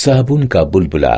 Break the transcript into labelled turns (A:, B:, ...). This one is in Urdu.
A: صابن کا بلبلا